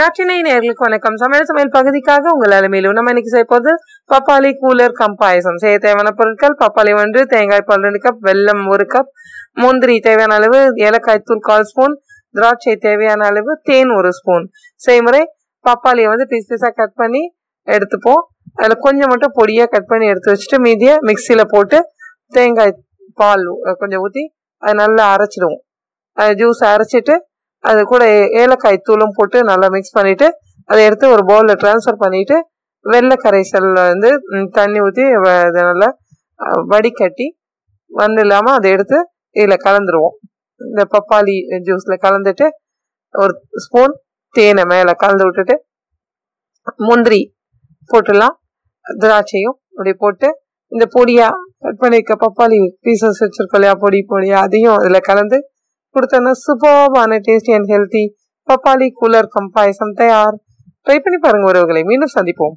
நற்றினை நேர்களுக்கு வணக்கம். சமையல் சமையல் பகுதிக்காக உங்கள் அலுமையிலும் நம்ம இன்னைக்கு செய்ய போது பப்பாளி கூலர் கம் பாயசம். செய்ய தேவையான பொருட்கள் பப்பாளி ஒன்று தேங்காய் பால் ரெண்டு கப் வெல்லம் ஒரு கப் முந்திரி தேவையான அளவு ஏலக்காய் தூள் கால் ஸ்பூன் திராட்சை தேவையான அளவு தேன் ஒரு ஸ்பூன் செய்முறை பப்பாளியை வந்து பீஸ் பீஸாக கட் பண்ணி எடுத்துப்போம். அதில் கொஞ்சம் மட்டும் பொடியாக கட் பண்ணி எடுத்து வச்சுட்டு மீதியை மிக்சியில் போட்டு தேங்காய் பால் கொஞ்சம் ஊற்றி அதை நல்லா அரைச்சிடுவோம். ஜூஸ் அரைச்சிட்டு அது கூட ஏலக்காய் தூளும் போட்டு நல்லா மிக்ஸ் பண்ணிட்டு அதை எடுத்து ஒரு பவுலில் ட்ரான்ஸ்ஃபர் பண்ணிட்டு வெள்ளை கரைசலில் வந்து தண்ணி ஊற்றி அதை நல்லா வடிகட்டி மண் இல்லாமல் அதை எடுத்து இதில் கலந்துருவோம். இந்த பப்பாளி ஜூஸில் கலந்துட்டு ஒரு ஸ்பூன் தேனை மேலே கலந்து விட்டுட்டு முந்திரி போட்டுடலாம். திராட்சையும் அப்படி போட்டு இந்த பொடியாக கட் பண்ணிக்க பப்பாளி பீசஸ் வச்சுருக்கோம் இல்லையா பொடி பொடியாக அதையும் அதில் கலந்து கொடுத்தன சூப்பர்பான டேஸ்டி அண்ட் ஹெல்த்தி பப்பாளி கூலர் கம் பாயசம் தயார். ட்ரை பண்ணி பாருங்க உறவுகளை. மீண்டும் சந்திப்போம்.